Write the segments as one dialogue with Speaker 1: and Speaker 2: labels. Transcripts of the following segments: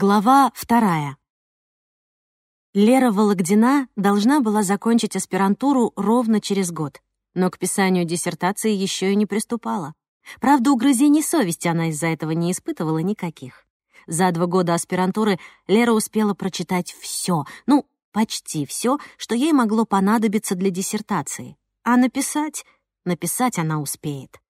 Speaker 1: Глава вторая. Лера Вологдина должна была закончить аспирантуру ровно через год, но к писанию диссертации еще и не приступала. Правда, угрызений совести она из-за этого не испытывала никаких. За два года аспирантуры Лера успела прочитать все, ну, почти все, что ей могло понадобиться для диссертации. А написать? Написать она успеет.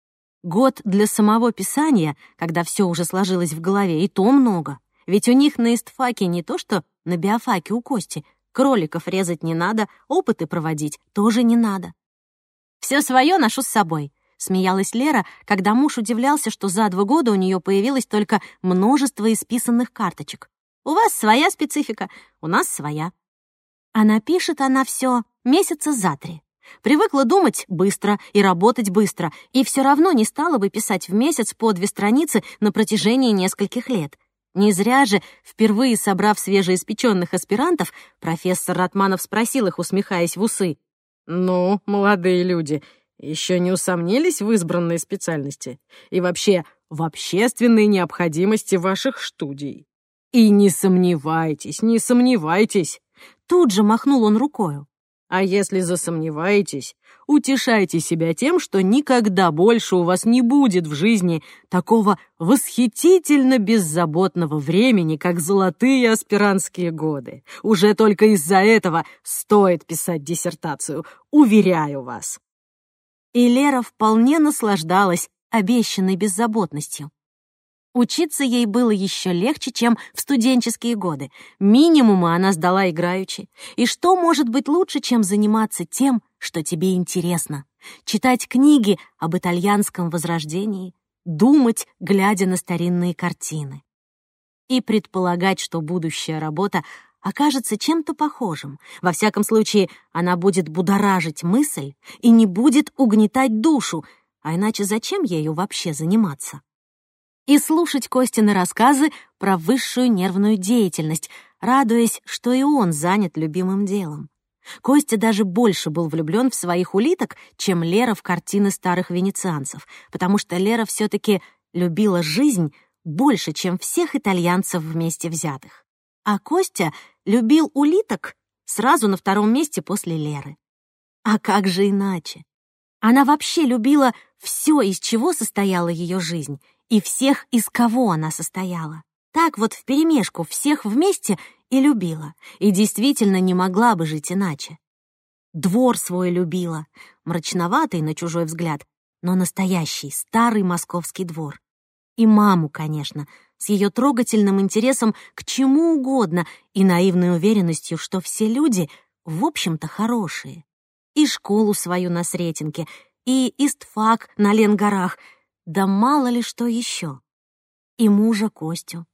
Speaker 1: Год для самого писания, когда все уже сложилось в голове, и то много. Ведь у них на истфаке не то, что на биофаке у Кости. Кроликов резать не надо, опыты проводить тоже не надо. Все свое ношу с собой», — смеялась Лера, когда муж удивлялся, что за два года у нее появилось только множество исписанных карточек. «У вас своя специфика, у нас своя». А напишет она все месяца за три. Привыкла думать быстро и работать быстро, и все равно не стала бы писать в месяц по две страницы на протяжении нескольких лет. Не зря же, впервые собрав свежеиспеченных аспирантов, профессор Ратманов спросил их, усмехаясь в усы.
Speaker 2: «Ну, молодые люди, еще не усомнились в избранной специальности? И вообще, в общественной необходимости ваших студий? И не сомневайтесь, не сомневайтесь!»
Speaker 1: Тут же махнул он рукою.
Speaker 2: А если засомневаетесь, утешайте себя тем, что никогда больше у вас не будет в жизни такого восхитительно беззаботного времени, как золотые аспирантские годы. Уже только из-за этого стоит писать диссертацию, уверяю вас.
Speaker 1: И Лера вполне наслаждалась обещанной беззаботностью. Учиться ей было еще легче, чем в студенческие годы. Минимумы она сдала играючи. И что может быть лучше, чем заниматься тем, что тебе интересно? Читать книги об итальянском возрождении, думать, глядя на старинные картины. И предполагать, что будущая работа окажется чем-то похожим. Во всяком случае, она будет будоражить мысль и не будет угнетать душу, а иначе зачем ею вообще заниматься? И слушать Костины рассказы про высшую нервную деятельность, радуясь, что и он занят любимым делом. Костя даже больше был влюблен в своих улиток, чем Лера в картины старых венецианцев, потому что Лера все таки любила жизнь больше, чем всех итальянцев вместе взятых. А Костя любил улиток сразу на втором месте после Леры. А как же иначе? Она вообще любила все, из чего состояла ее жизнь, и всех, из кого она состояла. Так вот вперемешку всех вместе и любила, и действительно не могла бы жить иначе. Двор свой любила, мрачноватый на чужой взгляд, но настоящий, старый московский двор. И маму, конечно, с ее трогательным интересом к чему угодно и наивной уверенностью, что все люди, в общем-то, хорошие. И школу свою на Сретенке, и истфак на Ленгорах — да мало ли что еще. И мужа Костю.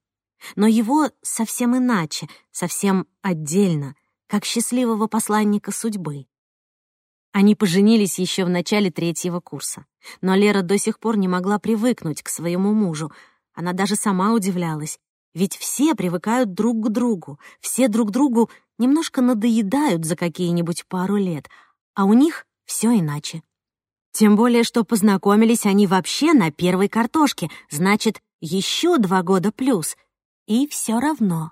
Speaker 1: Но его совсем иначе, совсем отдельно, как счастливого посланника судьбы. Они поженились еще в начале третьего курса. Но Лера до сих пор не могла привыкнуть к своему мужу. Она даже сама удивлялась. Ведь все привыкают друг к другу, все друг другу немножко надоедают за какие-нибудь пару лет, а у них все иначе. Тем более, что познакомились они вообще на первой картошке, значит, еще два года плюс. И все равно.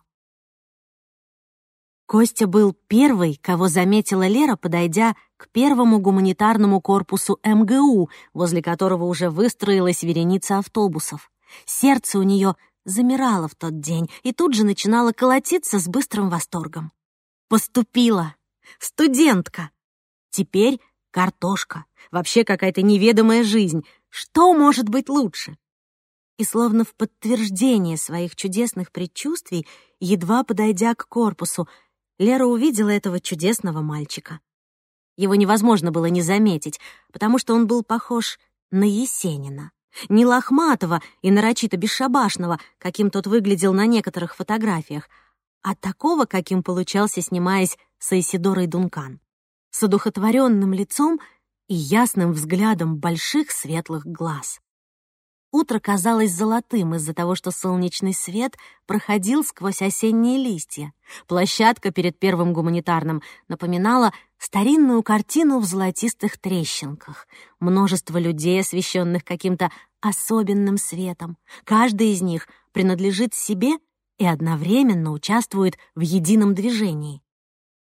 Speaker 1: Костя был первый, кого заметила Лера, подойдя к первому гуманитарному корпусу МГУ, возле которого уже выстроилась вереница автобусов. Сердце у нее замирало в тот день и тут же начинало колотиться с быстрым восторгом. Поступила. Студентка. Теперь картошка, вообще какая-то неведомая жизнь. Что может быть лучше? И словно в подтверждение своих чудесных предчувствий, едва подойдя к корпусу, Лера увидела этого чудесного мальчика. Его невозможно было не заметить, потому что он был похож на Есенина. Не лохматого и нарочито бесшабашного, каким тот выглядел на некоторых фотографиях, а такого, каким получался, снимаясь с Исидорой Дункан с одухотворенным лицом и ясным взглядом больших светлых глаз. Утро казалось золотым из-за того, что солнечный свет проходил сквозь осенние листья. Площадка перед первым гуманитарным напоминала старинную картину в золотистых трещинках. Множество людей, освещенных каким-то особенным светом. Каждый из них принадлежит себе и одновременно участвует в едином движении.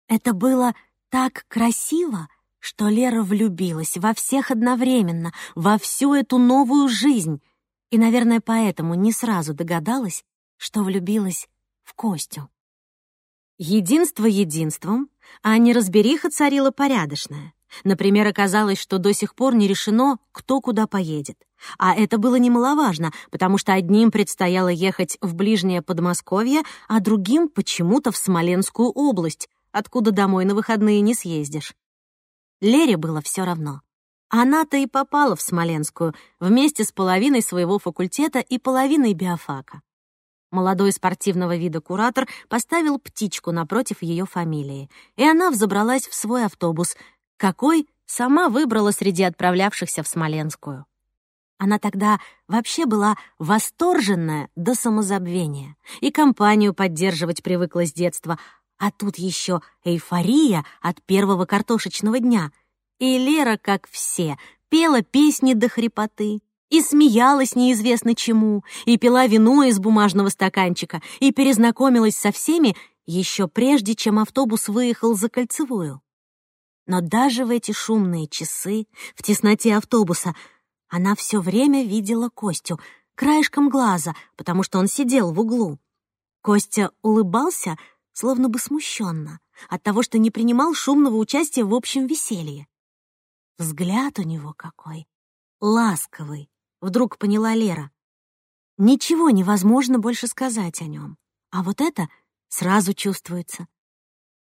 Speaker 1: Это было так красиво, что Лера влюбилась во всех одновременно, во всю эту новую жизнь, и, наверное, поэтому не сразу догадалась, что влюбилась в Костю. Единство единством, а неразбериха царила порядочная. Например, оказалось, что до сих пор не решено, кто куда поедет. А это было немаловажно, потому что одним предстояло ехать в ближнее Подмосковье, а другим почему-то в Смоленскую область, откуда домой на выходные не съездишь. Лере было все равно. Она-то и попала в Смоленскую вместе с половиной своего факультета и половиной биофака. Молодой спортивного вида куратор поставил птичку напротив ее фамилии, и она взобралась в свой автобус, какой сама выбрала среди отправлявшихся в Смоленскую. Она тогда вообще была восторженная до самозабвения и компанию поддерживать привыкла с детства, а тут еще эйфория от первого картошечного дня. И Лера, как все, пела песни до хрипоты, и смеялась неизвестно чему, и пила вино из бумажного стаканчика, и перезнакомилась со всеми еще прежде, чем автобус выехал за кольцевую. Но даже в эти шумные часы, в тесноте автобуса, она все время видела Костю, краешком глаза, потому что он сидел в углу. Костя улыбался, словно бы смущенно, от того, что не принимал шумного участия в общем веселье. Взгляд у него какой, ласковый, вдруг поняла Лера. Ничего невозможно больше сказать о нем, а вот это сразу чувствуется.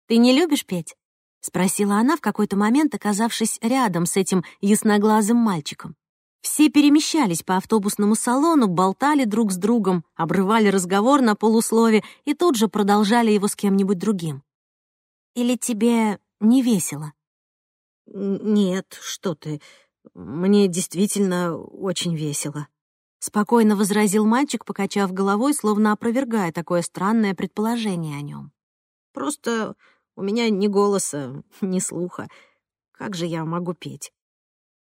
Speaker 1: «Ты не любишь петь?» — спросила она в какой-то момент, оказавшись рядом с этим ясноглазым мальчиком. Все перемещались по автобусному салону, болтали друг с другом, обрывали разговор на полуслове и тут же продолжали его с кем-нибудь другим. «Или тебе не весело?»
Speaker 2: «Нет, что ты. Мне действительно очень весело», — спокойно возразил мальчик, покачав головой, словно опровергая такое странное предположение о нем. «Просто у меня ни голоса, ни слуха. Как же я могу петь?»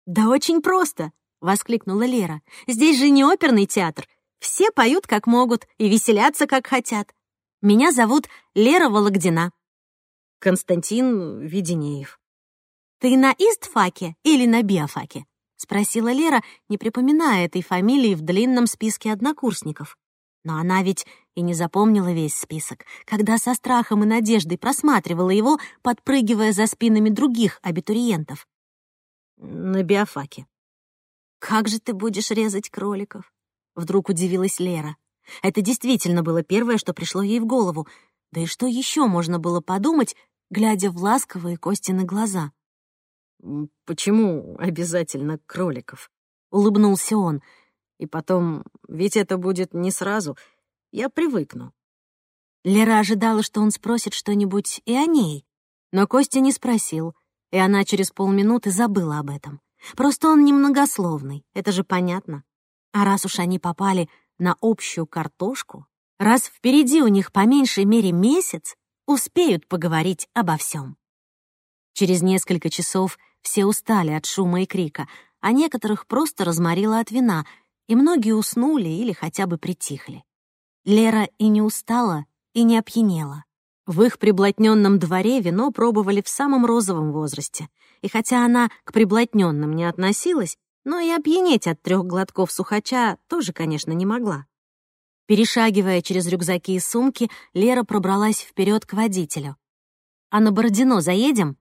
Speaker 1: «Да очень просто!» — воскликнула Лера. «Здесь же не оперный театр. Все поют как могут и веселятся как хотят. Меня зовут Лера Вологдина».
Speaker 2: «Константин Веденеев».
Speaker 1: «Ты на истфаке или на биофаке?» — спросила Лера, не припоминая этой фамилии в длинном списке однокурсников. Но она ведь и не запомнила весь список, когда со страхом и надеждой просматривала его, подпрыгивая за спинами других абитуриентов.
Speaker 2: «На биофаке».
Speaker 1: «Как же ты будешь резать кроликов?» — вдруг удивилась Лера. Это действительно было первое, что пришло ей в голову. Да и что еще можно было подумать, глядя в ласковые Костины глаза?
Speaker 2: «Почему обязательно кроликов?» — улыбнулся он. «И потом, ведь это будет не сразу. Я привыкну».
Speaker 1: Лера ожидала, что он спросит что-нибудь и о ней, но Костя не спросил, и она через полминуты забыла об этом. Просто он немногословный, это же понятно. А раз уж они попали на общую картошку, раз впереди у них по меньшей мере месяц, успеют поговорить обо всем. Через несколько часов все устали от шума и крика, а некоторых просто разморило от вина, и многие уснули или хотя бы притихли. Лера и не устала, и не опьянела. В их приблотненном дворе вино пробовали в самом розовом возрасте, и хотя она к приблотненным не относилась, но и опьянеть от трех глотков сухача тоже, конечно, не могла. Перешагивая через рюкзаки и сумки, Лера пробралась вперед к водителю. «А на Бородино заедем?»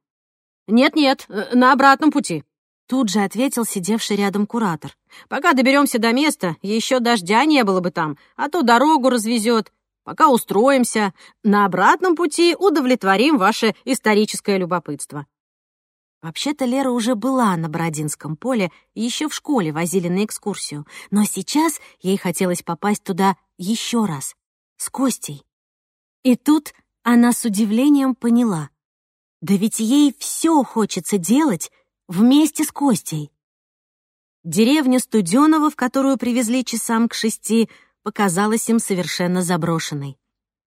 Speaker 2: «Нет-нет, э, на обратном пути», —
Speaker 1: тут же ответил сидевший рядом куратор.
Speaker 2: «Пока доберемся до места, еще дождя не было бы там, а то дорогу развезет. Пока устроимся, на обратном пути удовлетворим ваше историческое любопытство».
Speaker 1: Вообще-то Лера уже была на Бородинском поле, еще в школе возили на экскурсию, но сейчас ей хотелось попасть туда еще раз, с Костей. И тут она с удивлением поняла — да ведь ей все хочется делать вместе с Костей. Деревня Студенова, в которую привезли часам к шести, показалась им совершенно заброшенной.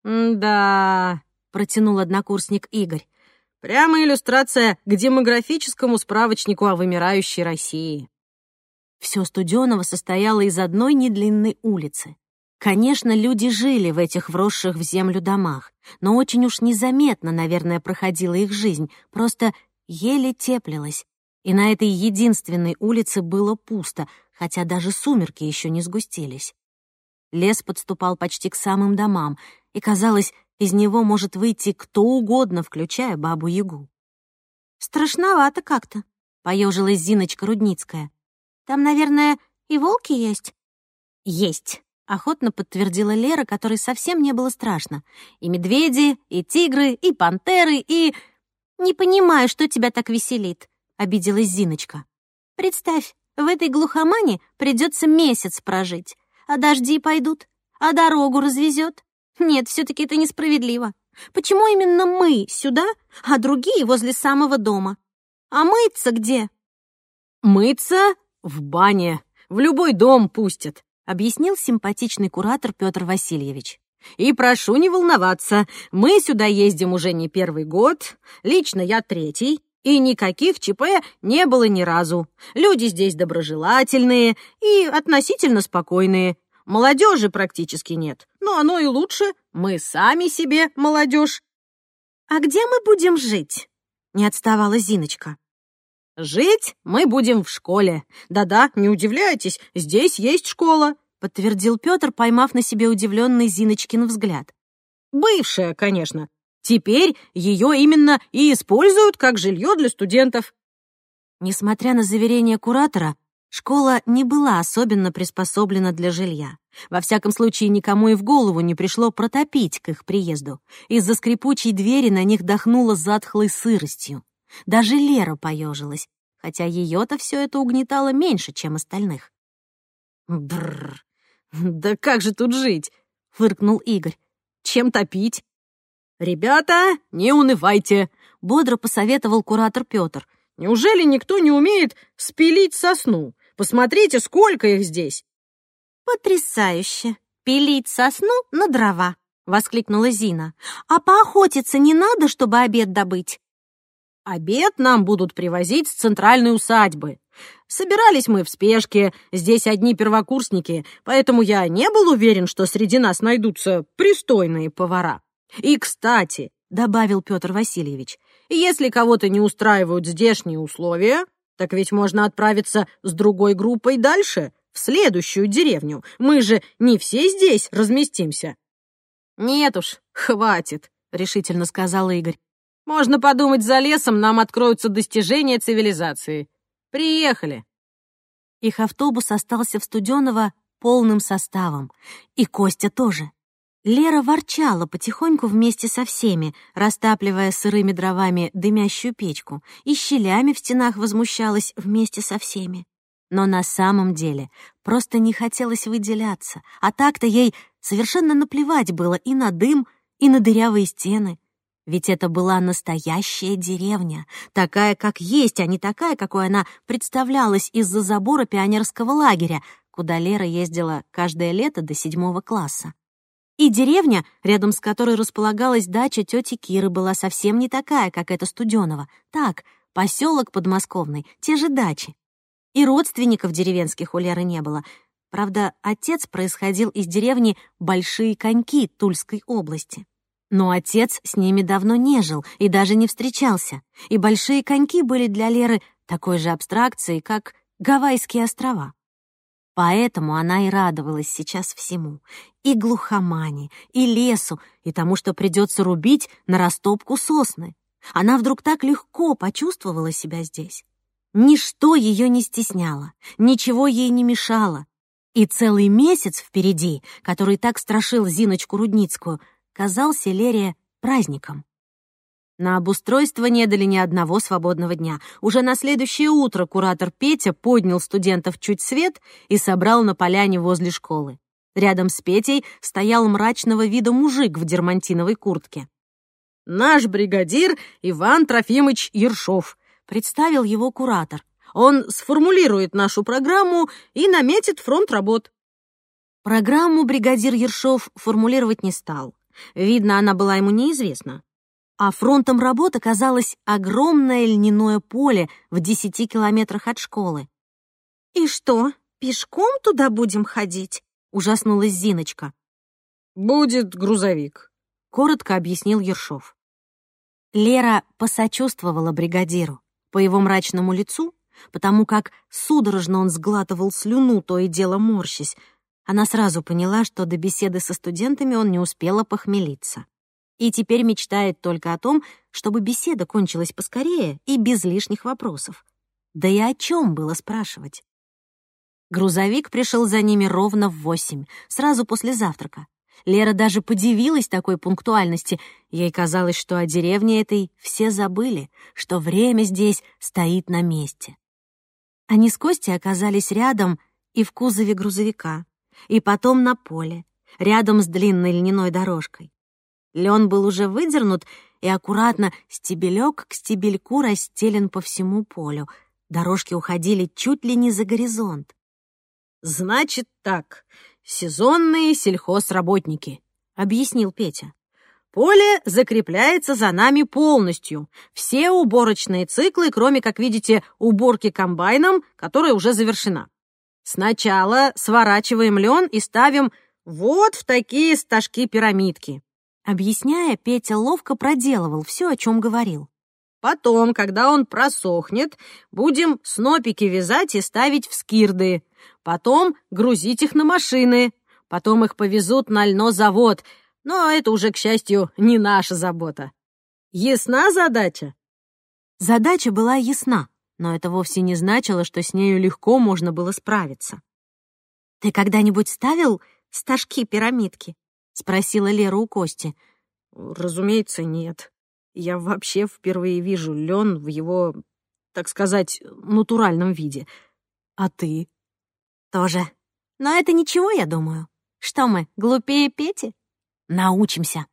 Speaker 2: «Да», — протянул однокурсник Игорь, «прямо иллюстрация к демографическому справочнику о вымирающей России».
Speaker 1: Все Студенова состояло из одной недлинной улицы. Конечно, люди жили в этих вросших в землю домах, но очень уж незаметно, наверное, проходила их жизнь, просто еле теплилась. И на этой единственной улице было пусто, хотя даже сумерки еще не сгустились. Лес подступал почти к самым домам, и, казалось, из него может выйти кто угодно, включая бабу-ягу. «Страшновато как-то», — поежилась Зиночка Рудницкая. «Там, наверное, и волки есть?» «Есть», Охотно подтвердила Лера, которой совсем не было страшно. И медведи, и тигры, и пантеры, и... «Не понимаю, что тебя так веселит», — обиделась Зиночка. «Представь, в этой глухомане придется месяц прожить, а дожди пойдут, а дорогу развезет. Нет, все таки это несправедливо. Почему именно мы сюда, а другие возле самого дома? А мыться где?»
Speaker 2: «Мыться в бане. В любой дом пустят объяснил симпатичный куратор Петр Васильевич. «И прошу не волноваться, мы сюда ездим уже не первый год, лично я третий, и никаких ЧП не было ни разу. Люди здесь доброжелательные и относительно спокойные. Молодежи практически нет, но оно и лучше, мы сами себе молодежь.
Speaker 1: «А где мы будем жить?» — не отставала Зиночка.
Speaker 2: «Жить мы будем в школе. Да-да, не удивляйтесь, здесь есть школа», — подтвердил Петр, поймав на себе удивленный Зиночкин взгляд. «Бывшая, конечно. Теперь ее именно и используют как жилье для студентов».
Speaker 1: Несмотря на заверение куратора, школа не была особенно приспособлена для жилья. Во всяком случае, никому и в голову не пришло протопить к их приезду. Из-за скрипучей двери на них дохнуло затхлой сыростью. Даже Лера поежилась, хотя ее-то все это угнетало меньше, чем остальных.
Speaker 2: Бррр, да как же тут жить? фыркнул Игорь. Чем топить? Ребята, не унывайте, бодро посоветовал куратор Петр. Неужели никто не умеет спилить сосну? Посмотрите, сколько их здесь.
Speaker 1: Потрясающе! Пилить сосну на дрова, воскликнула Зина. А поохотиться не надо, чтобы обед добыть?
Speaker 2: Обед нам будут привозить с центральной усадьбы. Собирались мы в спешке, здесь одни первокурсники, поэтому я не был уверен, что среди нас найдутся пристойные повара. И, кстати, — добавил Петр Васильевич, — если кого-то не устраивают здешние условия, так ведь можно отправиться с другой группой дальше, в следующую деревню. Мы же не все здесь разместимся. «Нет уж, хватит», — решительно сказал Игорь. Можно подумать, за лесом нам откроются достижения цивилизации. Приехали.
Speaker 1: Их автобус остался в Студеново полным составом. И Костя тоже. Лера ворчала потихоньку вместе со всеми, растапливая сырыми дровами дымящую печку, и щелями в стенах возмущалась вместе со всеми. Но на самом деле просто не хотелось выделяться, а так-то ей совершенно наплевать было и на дым, и на дырявые стены. Ведь это была настоящая деревня, такая, как есть, а не такая, какой она представлялась из-за забора пионерского лагеря, куда Лера ездила каждое лето до седьмого класса. И деревня, рядом с которой располагалась дача тети Киры, была совсем не такая, как эта Студенова. Так, поселок подмосковный, те же дачи. И родственников деревенских у Леры не было. Правда, отец происходил из деревни Большие Коньки Тульской области. Но отец с ними давно не жил и даже не встречался, и большие коньки были для Леры такой же абстракцией, как Гавайские острова. Поэтому она и радовалась сейчас всему. И глухомане, и лесу, и тому, что придется рубить на растопку сосны. Она вдруг так легко почувствовала себя здесь. Ничто ее не стесняло, ничего ей не мешало. И целый месяц впереди, который так страшил Зиночку Рудницкую — казался Лере праздником. На обустройство не дали ни одного свободного дня. Уже на следующее утро куратор Петя поднял студентов чуть свет и собрал на поляне возле школы. Рядом с Петей стоял мрачного вида мужик в дермантиновой куртке.
Speaker 2: «Наш бригадир Иван Трофимович Ершов», — представил его куратор. «Он сформулирует нашу программу и наметит фронт работ».
Speaker 1: Программу бригадир Ершов формулировать не стал. Видно, она была ему неизвестна. А фронтом работ оказалось огромное льняное поле в десяти километрах от школы. «И что, пешком туда будем ходить?» — ужаснулась Зиночка.
Speaker 2: «Будет грузовик», — коротко объяснил Ершов.
Speaker 1: Лера посочувствовала бригадиру. По его мрачному лицу, потому как судорожно он сглатывал слюну, то и дело морщись, она сразу поняла, что до беседы со студентами он не успел похмелиться. И теперь мечтает только о том, чтобы беседа кончилась поскорее и без лишних вопросов. Да и о чем было спрашивать? Грузовик пришел за ними ровно в восемь, сразу после завтрака. Лера даже подивилась такой пунктуальности. Ей казалось, что о деревне этой все забыли, что время здесь стоит на месте. Они с Костей оказались рядом и в кузове грузовика, и потом на поле, рядом с длинной льняной дорожкой. Лен был уже выдернут и аккуратно стебелек к стебельку расстелен по всему полю. Дорожки уходили чуть ли не за горизонт.
Speaker 2: «Значит так, сезонные сельхозработники», — объяснил Петя. «Поле закрепляется за нами полностью. Все уборочные циклы, кроме, как видите, уборки комбайном, которая уже завершена. Сначала сворачиваем лен и ставим вот в такие стажки-пирамидки.
Speaker 1: Объясняя, Петя ловко проделывал все, о чем говорил.
Speaker 2: Потом, когда он просохнет, будем снопики вязать и ставить в скирды. Потом грузить их на машины. Потом их повезут на льнозавод. Но это уже, к счастью, не наша забота. Ясна задача?
Speaker 1: Задача была ясна, но это вовсе не значило, что с нею легко можно было справиться. «Ты когда-нибудь ставил стажки-пирамидки?» — спросила Лера у Кости.
Speaker 2: «Разумеется, нет. Я вообще впервые вижу лен в его, так сказать, натуральном виде. А ты?»
Speaker 1: «Тоже. Но это ничего, я думаю. Что мы, глупее Пети? Научимся».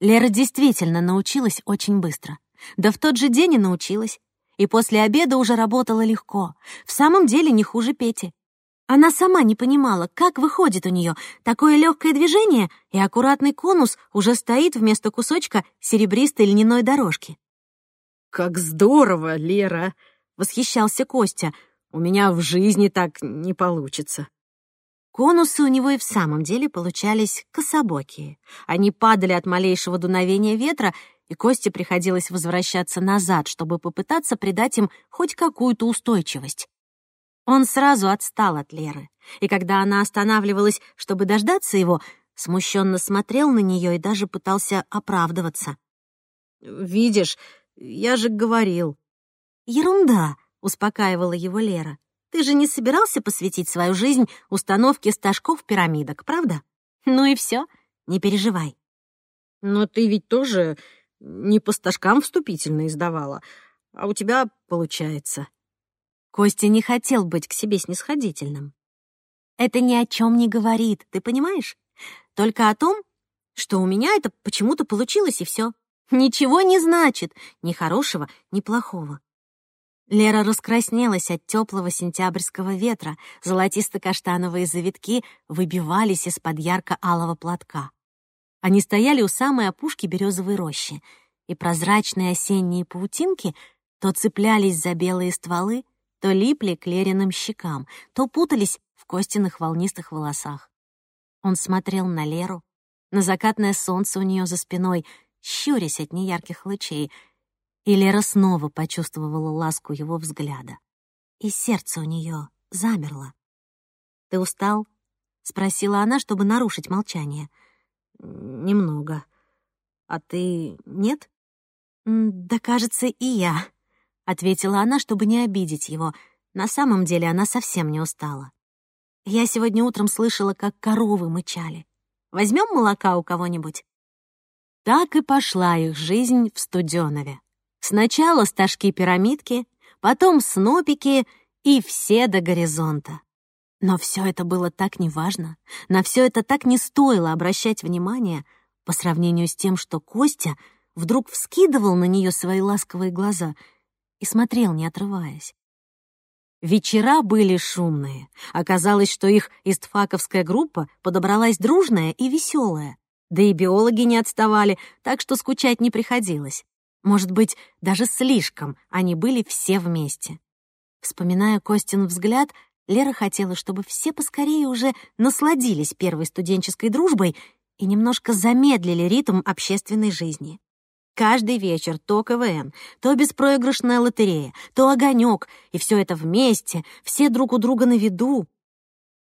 Speaker 1: Лера действительно научилась очень быстро. Да в тот же день и научилась и после обеда уже работала легко. В самом деле не хуже Пети. Она сама не понимала, как выходит у нее такое легкое движение, и аккуратный конус уже стоит вместо кусочка серебристой льняной дорожки.
Speaker 2: «Как здорово, Лера!» — восхищался Костя. «У меня в жизни так не получится».
Speaker 1: Конусы у него и в самом деле получались кособокие. Они падали от малейшего дуновения ветра и Косте приходилось возвращаться назад, чтобы попытаться придать им хоть какую-то устойчивость. Он сразу отстал от Леры, и когда она останавливалась, чтобы дождаться его, смущенно смотрел на нее и даже пытался оправдываться.
Speaker 2: «Видишь, я же говорил».
Speaker 1: «Ерунда», — успокаивала его Лера. «Ты же не собирался посвятить свою жизнь установке стажков пирамидок, правда? Ну и все, не переживай».
Speaker 2: «Но ты ведь тоже не по стажкам вступительно издавала, а у тебя получается».
Speaker 1: Костя не хотел быть к себе снисходительным. Это ни о чем не говорит, ты понимаешь? Только о том, что у меня это почему-то получилось, и все. Ничего не значит, ни хорошего, ни плохого. Лера раскраснелась от теплого сентябрьского ветра, золотисто-каштановые завитки выбивались из-под ярко-алого платка. Они стояли у самой опушки березовой рощи, и прозрачные осенние паутинки то цеплялись за белые стволы, то липли к Лериным щекам, то путались в Костиных волнистых волосах. Он смотрел на Леру, на закатное солнце у нее за спиной, щурясь от неярких лучей, и Лера снова почувствовала ласку его взгляда. И сердце у нее замерло. «Ты устал?» — спросила она, чтобы нарушить молчание —
Speaker 2: «Немного. А ты нет?»
Speaker 1: «Да, кажется, и я», — ответила она, чтобы не обидеть его. На самом деле она совсем не устала. «Я сегодня утром слышала, как коровы мычали. Возьмем молока у кого-нибудь?» Так и пошла их жизнь в Студенове. Сначала стажки-пирамидки, потом снопики и все до горизонта. Но все это было так неважно, на все это так не стоило обращать внимание по сравнению с тем, что Костя вдруг вскидывал на нее свои ласковые глаза и смотрел, не отрываясь. Вечера были шумные. Оказалось, что их истфаковская группа подобралась дружная и веселая. Да и биологи не отставали, так что скучать не приходилось. Может быть, даже слишком они были все вместе. Вспоминая Костин взгляд, Лера хотела, чтобы все поскорее уже насладились первой студенческой дружбой и немножко замедлили ритм общественной жизни. Каждый вечер то КВН, то беспроигрышная лотерея, то огонек, и все это вместе, все друг у друга на виду.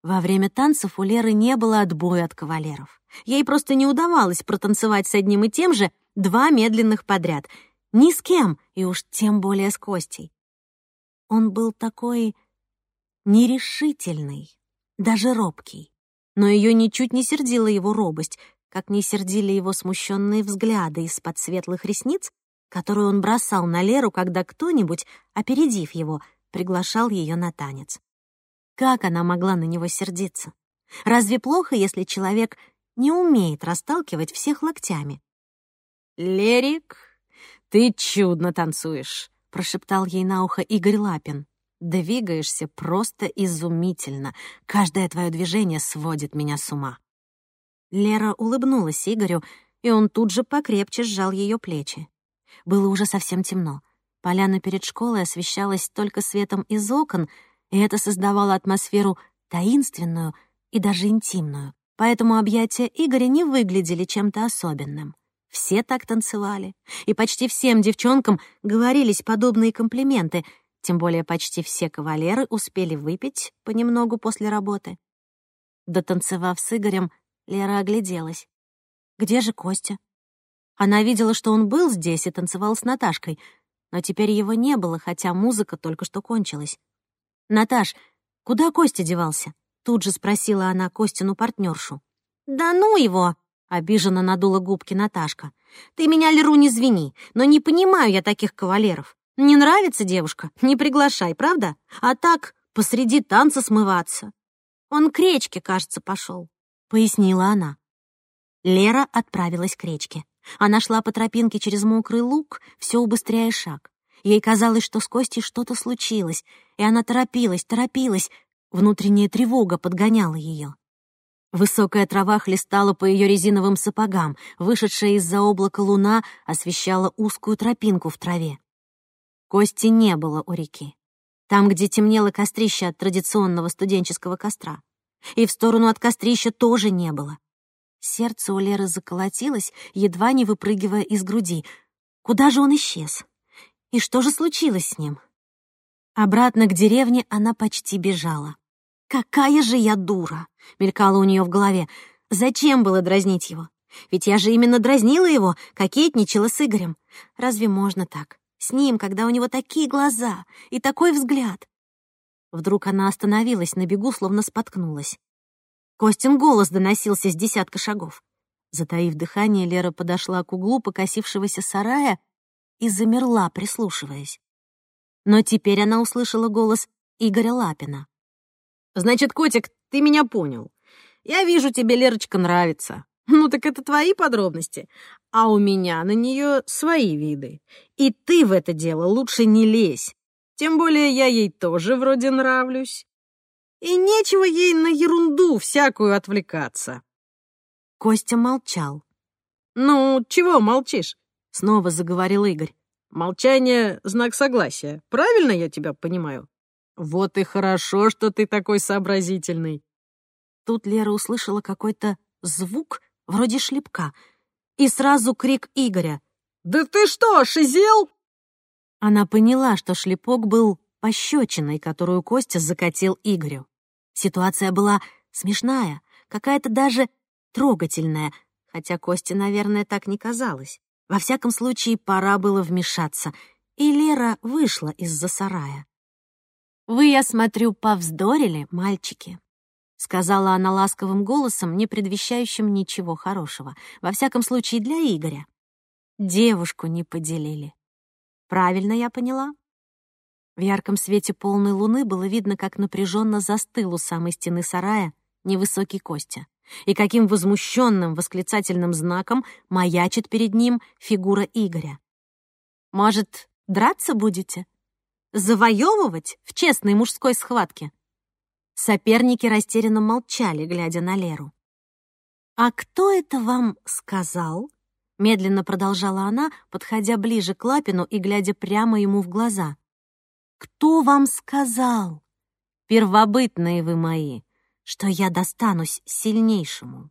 Speaker 1: Во время танцев у Леры не было отбоя от кавалеров. Ей просто не удавалось протанцевать с одним и тем же два медленных подряд. Ни с кем, и уж тем более с Костей. Он был такой нерешительный, даже робкий. Но ее ничуть не сердила его робость, как не сердили его смущенные взгляды из-под светлых ресниц, которые он бросал на Леру, когда кто-нибудь, опередив его, приглашал ее на танец. Как она могла на него сердиться? Разве плохо, если человек не умеет расталкивать всех локтями?
Speaker 2: «Лерик, ты чудно танцуешь», — прошептал ей на ухо Игорь Лапин. «Двигаешься просто изумительно. Каждое твое движение сводит меня с ума».
Speaker 1: Лера улыбнулась Игорю, и он тут же покрепче сжал ее плечи. Было уже совсем темно. Поляна перед школой освещалась только светом из окон, и это создавало атмосферу таинственную и даже интимную. Поэтому объятия Игоря не выглядели чем-то особенным. Все так танцевали, и почти всем девчонкам говорились подобные комплименты, тем более почти все кавалеры успели выпить понемногу после работы. Дотанцевав с Игорем, Лера огляделась. Где же Костя? Она видела, что он был здесь и танцевал с Наташкой, но теперь его не было, хотя музыка только что кончилась. «Наташ, куда Костя девался?» Тут же спросила она Костину партнершу. «Да ну его!» — обиженно надула губки Наташка. «Ты меня, Леру, не звени, но не понимаю я таких кавалеров. Не нравится девушка? Не приглашай, правда? А так посреди танца смываться. Он к речке, кажется, пошел пояснила она. Лера отправилась к речке. Она шла по тропинке через мокрый луг, все убыстряя шаг. Ей казалось, что с Костей что-то случилось, и она торопилась, торопилась. Внутренняя тревога подгоняла ее. Высокая трава хлестала по ее резиновым сапогам, вышедшая из-за облака луна освещала узкую тропинку в траве. Кости не было у реки. Там, где темнело кострище от традиционного студенческого костра и в сторону от кострища тоже не было. Сердце у Леры заколотилось, едва не выпрыгивая из груди. Куда же он исчез? И что же случилось с ним? Обратно к деревне она почти бежала. «Какая же я дура!» — мелькала у нее в голове. «Зачем было дразнить его? Ведь я же именно дразнила его, кокетничала с Игорем. Разве можно так? С ним, когда у него такие глаза и такой взгляд. Вдруг она остановилась на бегу, словно споткнулась. Костин голос доносился с десятка шагов. Затаив дыхание, Лера подошла к углу покосившегося сарая и замерла, прислушиваясь. Но теперь она услышала голос Игоря Лапина.
Speaker 2: «Значит, котик, ты меня понял. Я вижу, тебе Лерочка нравится. Ну так это твои подробности, а у меня на нее свои виды. И ты в это дело лучше не лезь. Тем более я ей тоже вроде нравлюсь. И нечего ей на ерунду всякую отвлекаться.
Speaker 1: Костя молчал.
Speaker 2: «Ну, чего молчишь?» — снова заговорил Игорь. «Молчание — знак согласия. Правильно я тебя понимаю?» «Вот и хорошо, что ты такой сообразительный».
Speaker 1: Тут Лера услышала какой-то звук, вроде шлепка, и сразу крик Игоря.
Speaker 2: «Да ты что, шизел?»
Speaker 1: Она поняла, что шлепок был пощечиной, которую Костя закатил Игорю. Ситуация была смешная, какая-то даже трогательная, хотя Косте, наверное, так не казалось. Во всяком случае, пора было вмешаться, и Лера вышла из-за сарая. «Вы, я смотрю, повздорили, мальчики», — сказала она ласковым голосом, не предвещающим ничего хорошего, во всяком случае для Игоря. Девушку не поделили. Правильно я поняла? В ярком свете полной луны было видно, как напряженно застыл у самой стены сарая невысокий Костя, и каким возмущенным восклицательным знаком маячит перед ним фигура Игоря. «Может, драться будете? Завоевывать в честной мужской схватке?» Соперники растерянно молчали, глядя на Леру. «А кто это вам сказал?» Медленно продолжала она, подходя ближе к Лапину и глядя прямо ему в глаза. «Кто вам сказал? первобытные вы мои, что я достанусь сильнейшему.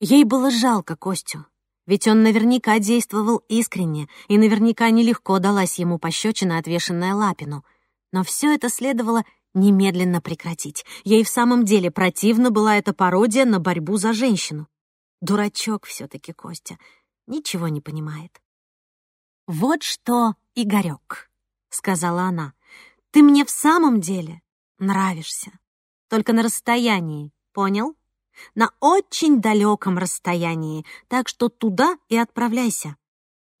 Speaker 1: Ей было жалко Костю, ведь он наверняка действовал искренне, и наверняка нелегко далась ему пощечина, отвешенная Лапину. Но все это следовало немедленно прекратить. Ей в самом деле противна была эта пародия на борьбу за женщину. Дурачок все таки Костя, ничего не понимает. «Вот что, Игорек», — сказала она, — «ты мне в самом деле нравишься. Только на расстоянии, понял? На очень далеком расстоянии, так что туда и отправляйся.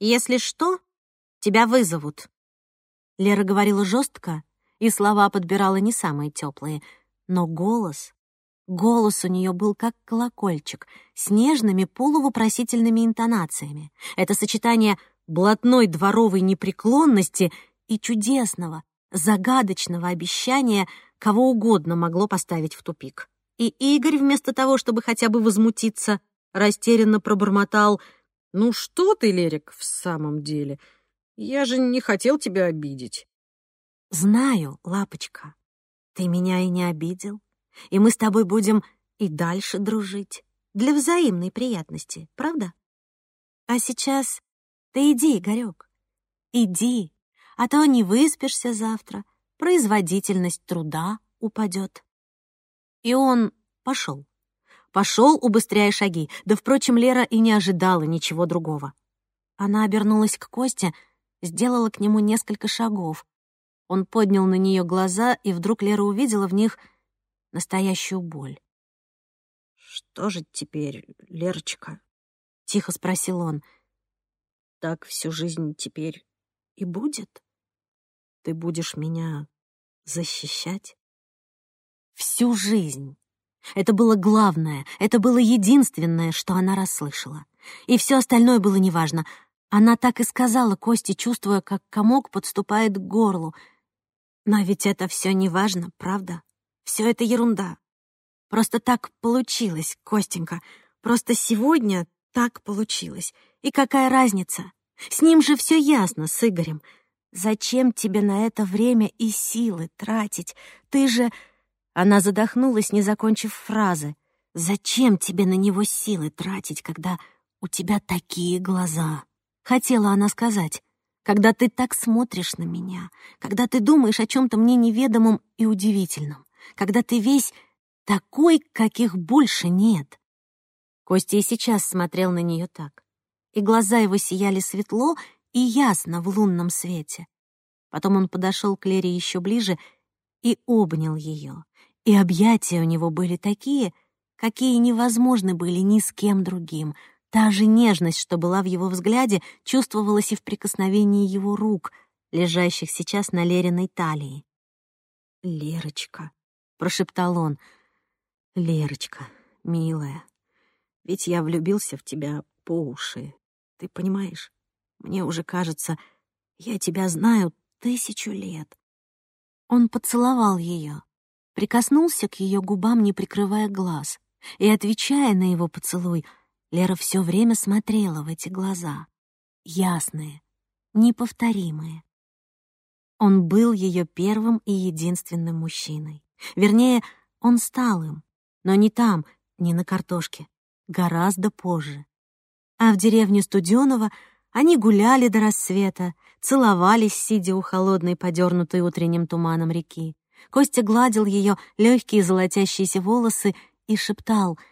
Speaker 1: Если что, тебя вызовут». Лера говорила жестко, и слова подбирала не самые теплые, но голос... Голос у нее был как колокольчик, с нежными полувопросительными интонациями. Это сочетание блатной дворовой непреклонности и чудесного, загадочного обещания кого угодно могло поставить в тупик. И Игорь, вместо того, чтобы хотя бы возмутиться, растерянно пробормотал «Ну что ты, Лерик, в самом деле? Я же не хотел тебя обидеть». Знаю, лапочка, ты меня и не обидел, и мы с тобой будем и дальше дружить для взаимной приятности, правда? А сейчас ты иди, Игорек, иди, а то не выспишься завтра, производительность труда упадет. И он пошел. Пошел, убыстряя шаги, да, впрочем, Лера и не ожидала ничего другого. Она обернулась к Косте, сделала к нему несколько шагов, он поднял на нее глаза, и вдруг Лера увидела в них настоящую боль. «Что же теперь, Лерочка?» — тихо спросил он. «Так всю жизнь теперь и будет? Ты будешь меня защищать?» Всю жизнь. Это было главное, это было единственное, что она расслышала. И все остальное было неважно. Она так и сказала Косте, чувствуя, как комок подступает к горлу — но ведь это все не важно, правда? Все это ерунда. Просто так получилось, Костенька. Просто сегодня так получилось. И какая разница? С ним же все ясно, с Игорем. Зачем тебе на это время и силы тратить? Ты же... Она задохнулась, не закончив фразы. Зачем тебе на него силы тратить, когда у тебя такие глаза? Хотела она сказать когда ты так смотришь на меня, когда ты думаешь о чем-то мне неведомом и удивительном, когда ты весь такой, каких больше нет. Костя и сейчас смотрел на нее так, и глаза его сияли светло и ясно в лунном свете. Потом он подошел к Лере еще ближе и обнял ее, и объятия у него были такие, какие невозможны были ни с кем другим — Та же нежность, что была в его взгляде, чувствовалась и в прикосновении его рук, лежащих сейчас на Лериной талии. «Лерочка», — прошептал он, — «Лерочка, милая, ведь я влюбился в тебя по уши, ты понимаешь? Мне уже кажется, я тебя знаю тысячу лет». Он поцеловал ее, прикоснулся к ее губам, не прикрывая глаз, и, отвечая на его поцелуй, — Лера все время смотрела в эти глаза. Ясные, неповторимые. Он был ее первым и единственным мужчиной. Вернее, он стал им, но не там, не на картошке, гораздо позже. А в деревне Студенова они гуляли до рассвета, целовались, сидя у холодной, подернутой утренним туманом реки. Костя гладил ее легкие золотящиеся волосы и шептал —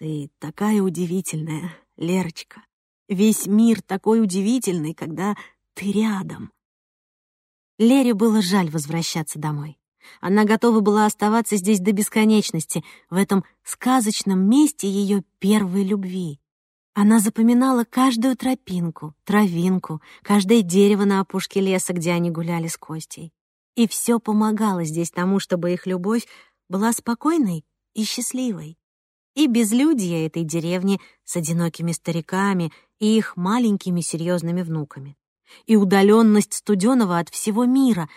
Speaker 1: ты такая удивительная, Лерочка. Весь мир такой удивительный, когда ты рядом. Лере было жаль возвращаться домой. Она готова была оставаться здесь до бесконечности, в этом сказочном месте ее первой любви. Она запоминала каждую тропинку, травинку, каждое дерево на опушке леса, где они гуляли с Костей. И все помогало здесь тому, чтобы их любовь была спокойной и счастливой и безлюдье этой деревни с одинокими стариками и их маленькими серьезными внуками, и удаленность Студенова от всего мира.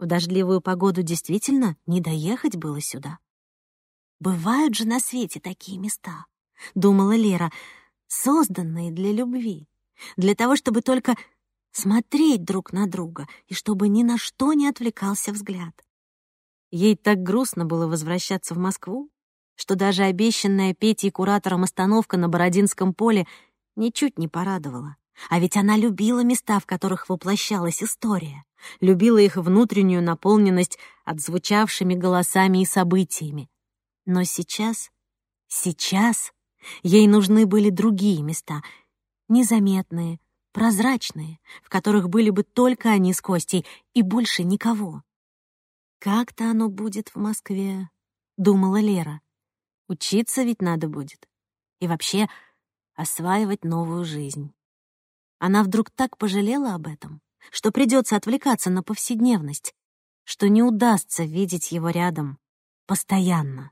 Speaker 1: В дождливую погоду действительно не доехать было сюда. «Бывают же на свете такие места», — думала Лера, созданные для любви, для того, чтобы только смотреть друг на друга и чтобы ни на что не отвлекался взгляд. Ей так грустно было возвращаться в Москву, что даже обещанная Петей куратором остановка на Бородинском поле ничуть не порадовала. А ведь она любила места, в которых воплощалась история, любила их внутреннюю наполненность отзвучавшими голосами и событиями. Но сейчас, сейчас ей нужны были другие места, незаметные, прозрачные, в которых были бы только они с Костей и больше никого. «Как-то оно будет в Москве», — думала Лера. «Учиться ведь надо будет. И вообще осваивать новую жизнь». Она вдруг так пожалела об этом, что придется отвлекаться на повседневность, что не удастся видеть его рядом постоянно.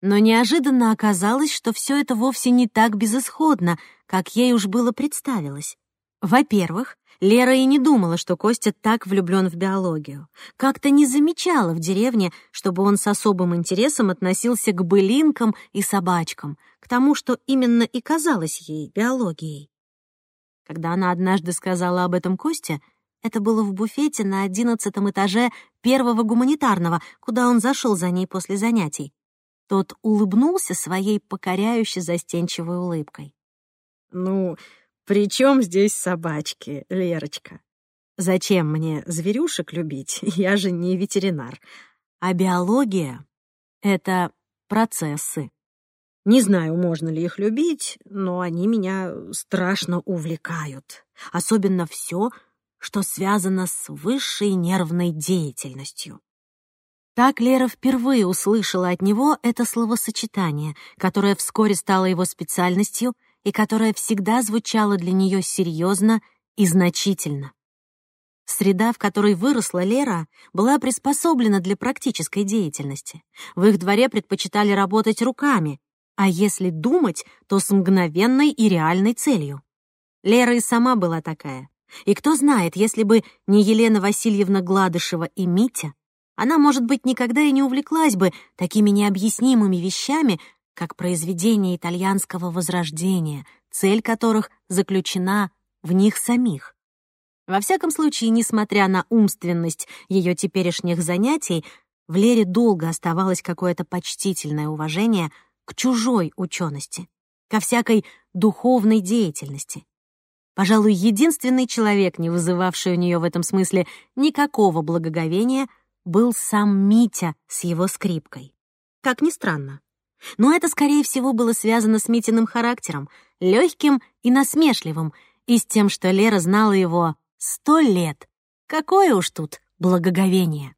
Speaker 1: Но неожиданно оказалось, что все это вовсе не так безысходно, как ей уж было представилось. Во-первых, Лера и не думала, что Костя так влюблен в биологию. Как-то не замечала в деревне, чтобы он с особым интересом относился к былинкам и собачкам, к тому, что именно и казалось ей биологией. Когда она однажды сказала об этом Косте, это было в буфете на одиннадцатом этаже первого гуманитарного, куда он зашел за ней после занятий. Тот улыбнулся своей покоряюще застенчивой улыбкой.
Speaker 2: «Ну, при чем здесь собачки, Лерочка? Зачем мне зверюшек любить? Я же не ветеринар. А биология — это процессы. Не знаю, можно ли их любить, но они меня страшно увлекают. Особенно все, что связано с высшей нервной деятельностью. Так Лера впервые услышала от него это словосочетание, которое вскоре стало его специальностью — и которая всегда звучала для нее серьезно и значительно. Среда, в которой выросла Лера, была приспособлена для практической деятельности. В их дворе предпочитали работать руками, а если думать, то с мгновенной и реальной целью. Лера и сама была такая. И кто знает, если бы не Елена Васильевна Гладышева и Митя, она, может быть, никогда и не увлеклась бы такими необъяснимыми вещами, как произведение итальянского возрождения, цель которых заключена в них самих. Во всяком случае, несмотря на умственность ее теперешних занятий, в Лере долго оставалось какое-то почтительное уважение к чужой учености, ко всякой духовной деятельности. Пожалуй, единственный человек, не вызывавший у нее в этом смысле никакого благоговения, был сам Митя с его скрипкой. Как ни странно. Но это, скорее всего, было связано с Митиным характером, легким и насмешливым, и с тем, что Лера знала его сто лет. Какое уж тут благоговение.